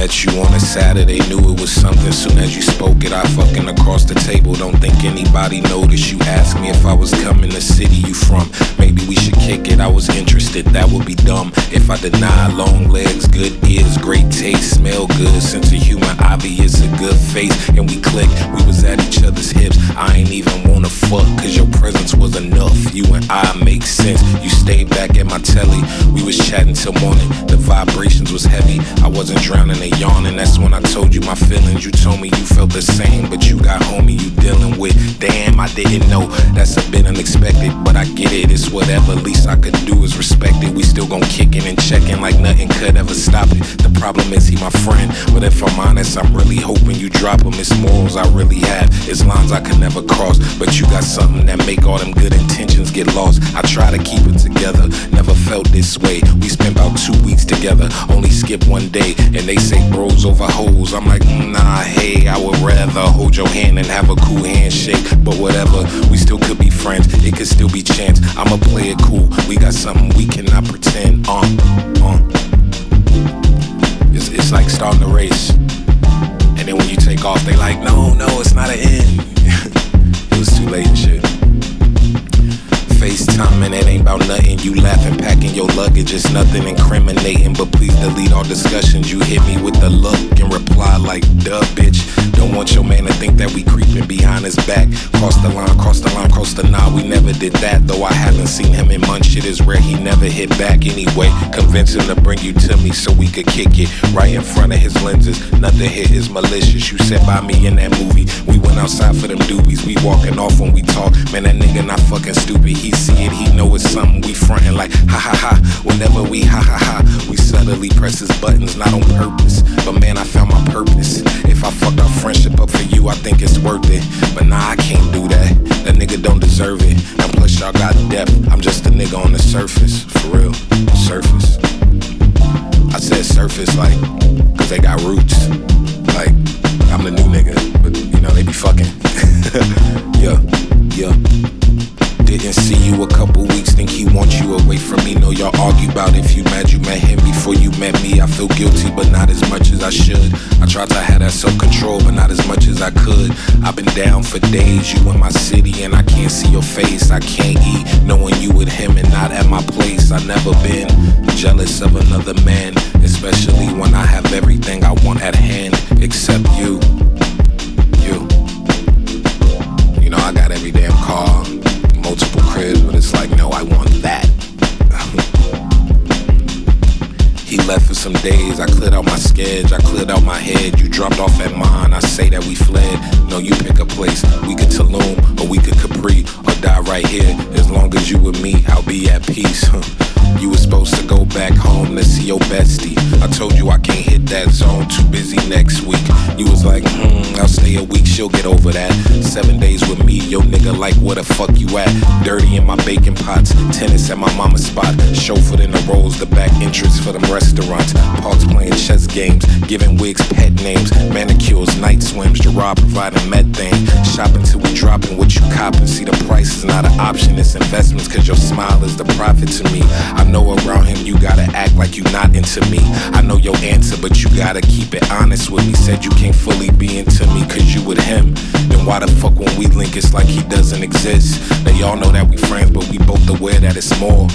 Met you on a Saturday, knew it was something. Soon as you spoke it, I fucking across the table. Don't think anybody noticed. You asked me if I was coming to city you from. Maybe we should kick it. I was interested, that would be dumb. If I deny long legs, good ears, great taste, smell good, sense of humor, obvious, a good face. And we clicked, we was at each other's hips. I ain't even wanna fuck, cause your presence was enough. You and I make sense. You stayed back at my telly. We was chatting till morning. The vibrations was heavy. I wasn't drowning in yawning. That's when I told you my feelings. You told me you felt the same, but you got homie you dealing with. Damn, I didn't know. That's a bit unexpected, but I get it. It's whatever. Least I could do is respect it. We still gon' kick it and check checking like nothing could ever stop it. The problem is he my friend, but if I'm honest, I'm really hoping you drop him. It's morals I really have. It's lines I could never cross, but you got something that make all them good intentions get lost. I try to keep it together. Never felt this way. We spent about two weeks together, only skip one day, and they say bros over hoes. I'm like, mm, nah, hey, I would rather hold your hand and have a cool handshake, but whatever. We still could be friends. It could still be chance. I'ma play it cool. We got something we cannot pretend. Uh, uh. It's, it's like starting a race. And then when you take off, they like, no, no, it's not an end. it was too late and shit. FaceTime and it ain't about nothing. You laughing, packing your luggage, it's nothing incriminating. But please delete all discussions. You hit me with the look and reply like, duh, bitch. Don't want your man to think that we creeping behind his back. Cross the line, cross the line, cross the line. We never did that, though I haven't seen him in months. Shit is rare, he never hit back anyway. Convince him to bring you to me so we could kick it right in front of his lenses. Nothing hit is malicious. You sat by me in that movie. We outside for them doobies. We walking off when we talk. Man, that nigga not fucking stupid. He see it, he know it's something. We frontin' like ha ha ha. Whenever we ha ha ha, we subtly press his buttons, not on purpose. But man, I found my purpose. If I fucked our friendship up for you, I think it's worth it. But nah, I can't do that. That nigga don't deserve it. And plus, y'all got depth. I'm just a nigga on the surface, for real. Surface. I said surface like, cause they got roots. Like, I'm the new nigga, you know, they be fucking. yeah, yeah. Didn't see you a couple weeks, think he wants you away from me. Know y'all argue about if you mad you met him before you met me. I feel guilty, but not as much as I should. I tried to have that self control, but not as much as I could. I've been down for days, you in my city, and I can't see your face. I can't eat knowing you with him and not at my place. I've never been jealous of another man, especially when I have everything I want at hand except you. You. Some days, I cleared out my sketch, I cleared out my head. You dropped off at mine, I say that we fled. No, you pick a place, we could Tulum, or we could Capri, or die right here. As long as you with me, I'll be at peace. You were supposed to go back home to see your bestie. I told you I can't hit that zone, too busy next week. You was like, hmm, I'll stay a week, she'll get over that. Seven days with me, yo nigga, like where the fuck you at? Dirty in my baking pots, tennis at my mama's spot. Chauffeured in the rolls, the back entrance for them restaurants. Parks playing chess games, giving wigs pet names. Manicures, night swims, Gerard providing methane. Shopping till we dropping what you copping. See the price is not an option, it's investments, cause your smile is the profit to me. I know around him you gotta act like you not into me. I know your answer, but you gotta keep it honest with me. Said you can't fully be into me cause you with him. Then why the fuck when we link it's like he doesn't exist? Now y'all know that we friends, but we both aware that it's more.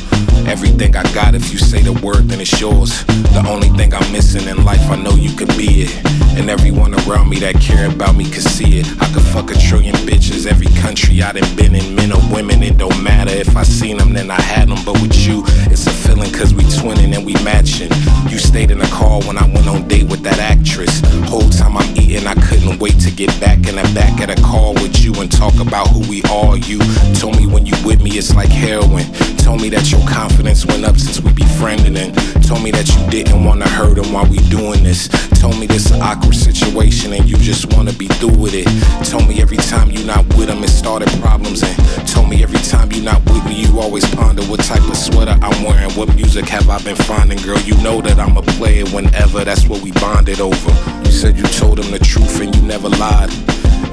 Everything I got, if you say the word, then it's yours. The only thing I'm missing in life, I know you could be it. And everyone around me that care about me could see it. I could fuck a trillion bitches, every country I done been in, men or women, it don't matter. If I seen them, then I had them. But with you, it's a feeling cause we twinning and we matching. You stayed in the car when I went on date with that actress. Whole time I'm eating, I couldn't wait to get back in the back of the car with you and talk about who we are. You told me when you with me, it's like heroin. Told me that your confidence went up since we befriended and told me that you didn't wanna hurt him while we doing this. Told me this an awkward situation and you just wanna be through with it. Told me every time you not with him, it started problems and told me every time you not with me, you always ponder what type of sweater I'm wearing. What music have I been finding, girl? You know that I'm a player whenever that's what we bonded over. You said you told him the truth and you never lied.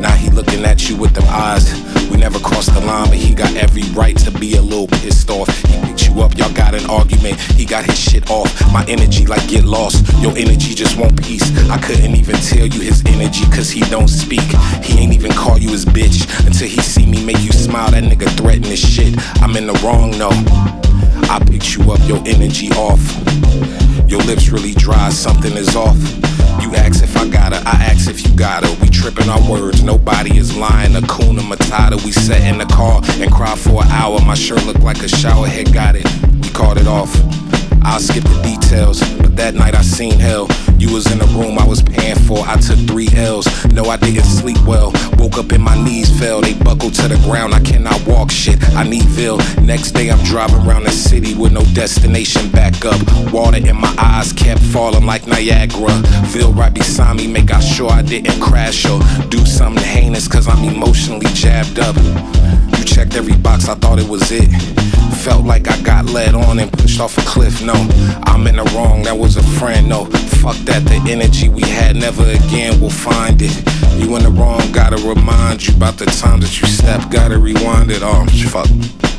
Now he looking at you with them eyes. We never crossed the line, but he got every right to be a little pissed off. He picked you up, y'all got an argument. He got his shit off. My energy like get lost. Your energy just won't peace. I couldn't even tell you his energy, cause he don't speak. He ain't even call you his bitch until he see me make you smile. That nigga threaten his shit. I'm in the wrong, no. I picked you up, your energy off. Your lips really dry, something is off. You ask if I got her, I ask if you got her. We tripping our words, nobody is lying. Hakuna Matata, we sat in the car and cried for an hour. My shirt looked like a shower head, got it. We called it off. I'll skip the details, but that night I seen hell. You was in the room I was paying for. I took three L's. No, I didn't sleep well. Woke up and my knees fell. They buckled to the ground. I cannot walk shit. I need Ville. Next day I'm driving around the city with no destination back up. Water in my eyes kept falling like Niagara. Ville right beside me, make I sure I didn't crash or do something heinous cause I'm emotionally jabbed up. Checked every box, I thought it was it. Felt like I got led on and pushed off a cliff. No, I'm in the wrong, that was a friend. No, fuck that, the energy we had never again will find it. You in the wrong, gotta remind you about the time that you stepped, gotta rewind it. Oh, fuck.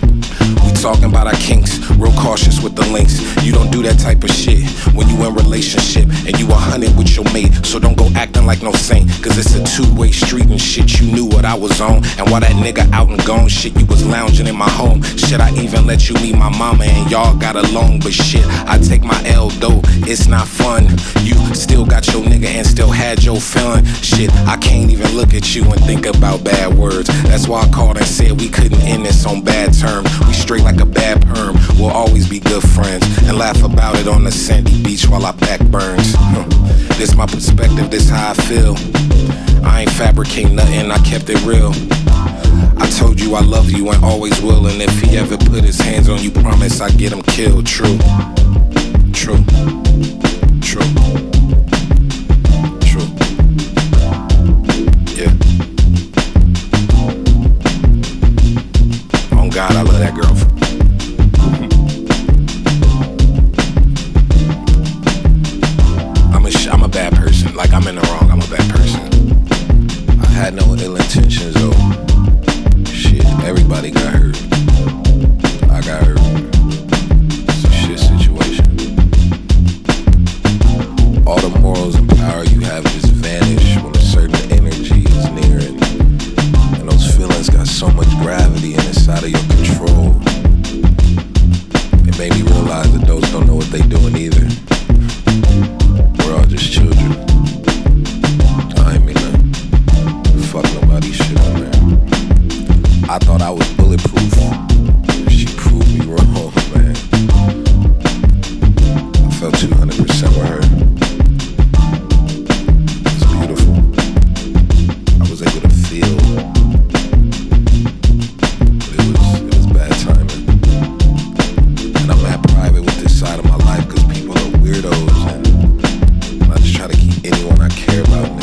Talking about our kinks, real cautious with the links. You don't do that type of shit when you in relationship and you a hundred with your mate. So don't go acting like no saint, cause it's a two-way street and shit. You knew what I was on, and while that nigga out and gone, shit, you was lounging in my home. Shit, I even let you meet my mama and y'all got along, but shit, I take my L though, it's not fun. You still got your nigga and still had your feeling. Shit, I can't even look at you and think about bad words. That's why I called and said we couldn't end this on bad terms. Straight like a bad perm. We'll always be good friends and laugh about it on the sandy beach while our back burns. Hmm. This my perspective, this how I feel. I ain't fabricating nothing, I kept it real. I told you I love you and always will, and if he ever put his hands on you, promise I get him killed. True, true, true. Anyone I care about